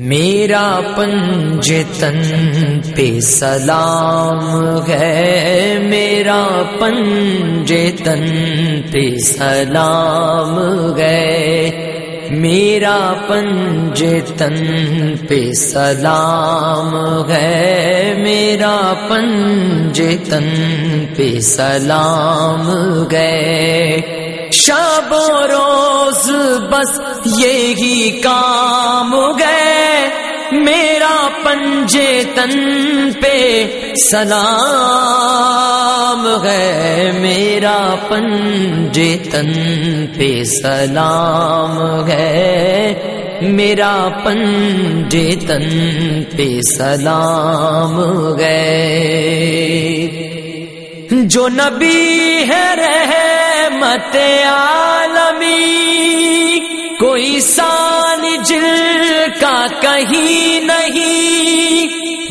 میرا پنجتن پہ سلام ہے۔ میرا پنجتن پہ سلام ہے۔ میرا پنجتن پہ سلام ہے۔ میرا پنجتن پہ سلام گئے شب و بس یہی کام گئے۔ میرا پنجے تن پہ سلام ہے میرا پنجے تن پہ سلام ہے میرا پنجے تن پہ سلام گئے۔ جو نبی ہے رحمت عالمی کوئی سان جل کا کہیں نہیں،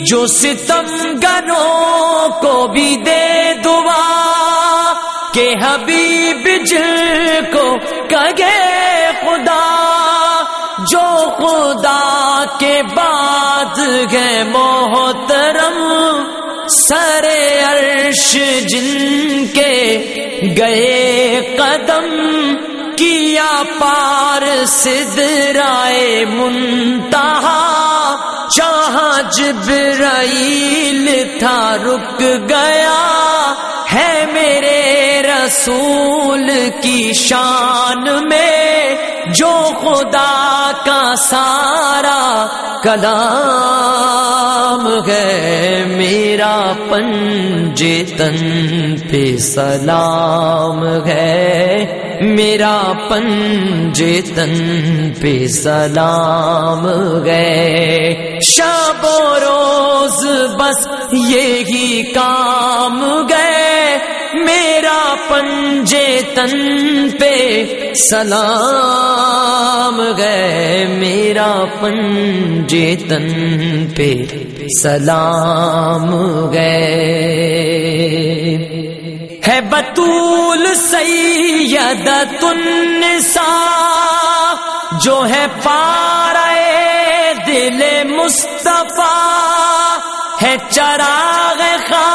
جو ستم گنوں کو بھی دے دعا، کہ حبیب جل کو کگے خدا، جو خدا کے بعد گئے محترم، سر عرش جن کے گئے قدم۔ کیا پار سدرائے منتہا؟ جہاں جبرائیل تھا رک گیا ہے میرے رسول کی شان میں، جو خدا کا ساتھ کلام ہے میرا پنجتن پہ سلام ہے میرا پنجتن پہ سلام گئے شب و روز بس یہی کام گئے میرا پنجے تن پہ سلام گئے میرا پنجے تن پہ سلام گئے ہے بطول سید تنسا جو ہے پارے دل مصطفیٰ، ہے چراغ خانہ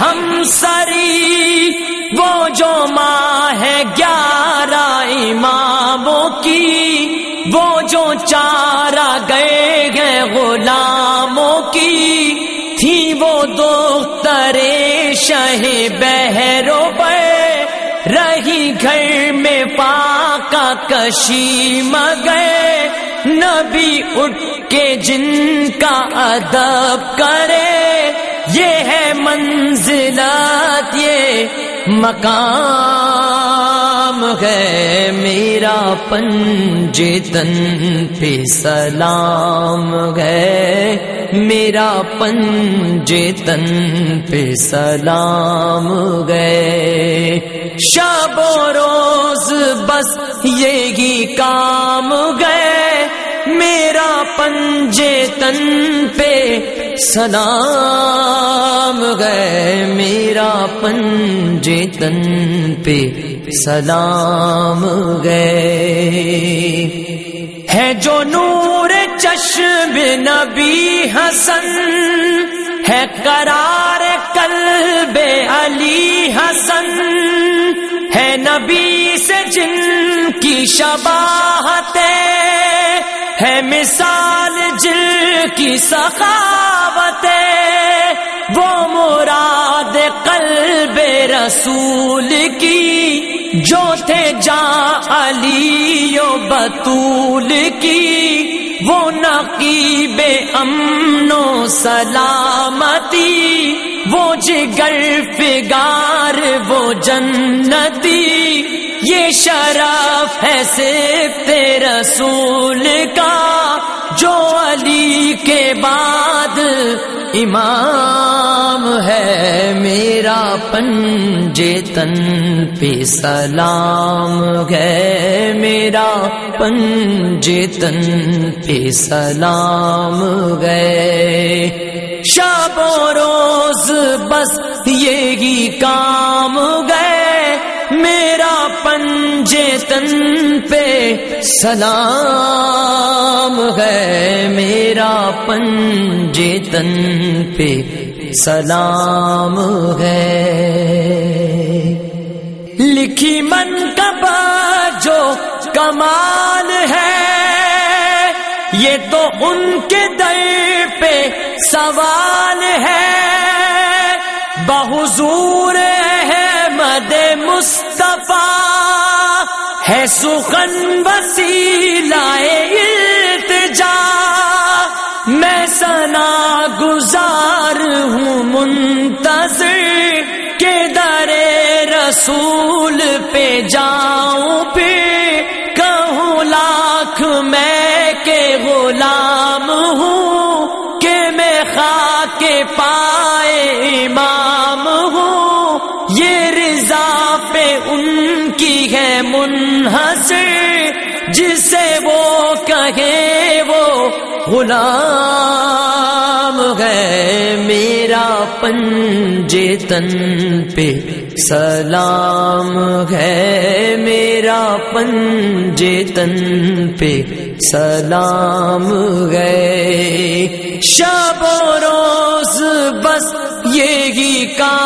ہم سری وہ جو ماں ہے گیارہ اماموں کی، وہ جو چارہ گئے گئے غلاموں کی، تھی وہ دو ترے شہ بہرو بے رہی گھر میں پاکا کشی مگئے نبی اٹھ کے جن کا ادب کرے۔ منزلات، یہ مقام ہے میرا پنجتن پہ سلام ہے میرا پنجتن پہ سلام گئے شب و روز بس یہی کام گئے میرا پنجے تن پہ سلام گئے میرا پنجے تن پہ سلام گئے ہے جو نور چشم نبی حسن، ہے قرار قلب علی حسن۔ ہے نبی سے جن کی شباہت ہے مثال جل کی سخاوت وہ مراد قلب رسول کی جو تھے جا علی و بطول کی وہ نقیب امن و سلامتی وہ جگر فگار وہ جنتی یہ شرف ہے صرف رسول کا جو علی کے بعد امام ہے میرا پنجے تن پہ سلام ہے میرا پنجے تن پہ سلام گئے شب و روز بس یہی کام پنجے پہ سلام ہے میرا پنجے تن پہ سلام ہے۔ لکھی من کبا جو کمال ہے، یہ تو ان کے در پہ سوال ہے۔ بحضور ہے مد مصطفیٰ ہے سخن وسیلائے التجا۔ میں سنا گزار ہوں منتظر کے در رسول پہ جاؤں پھر کہوں لاکھ میں کے غلام ہوں کہ میں خاک پائے امام۔ منحصر، جسے وہ کہے وہ غلام ہے میرا پنجے تن پہ سلام ہے میرا پنجے تن پہ سلام گئے شب و روز، بس یہی کام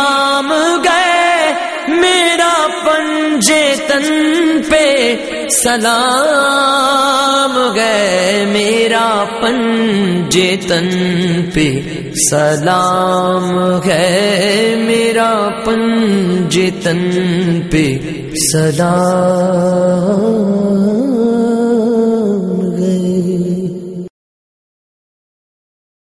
سلام گئے میرا پنجے تن پہ سلام گئے میرا پنجے تن پہ سلام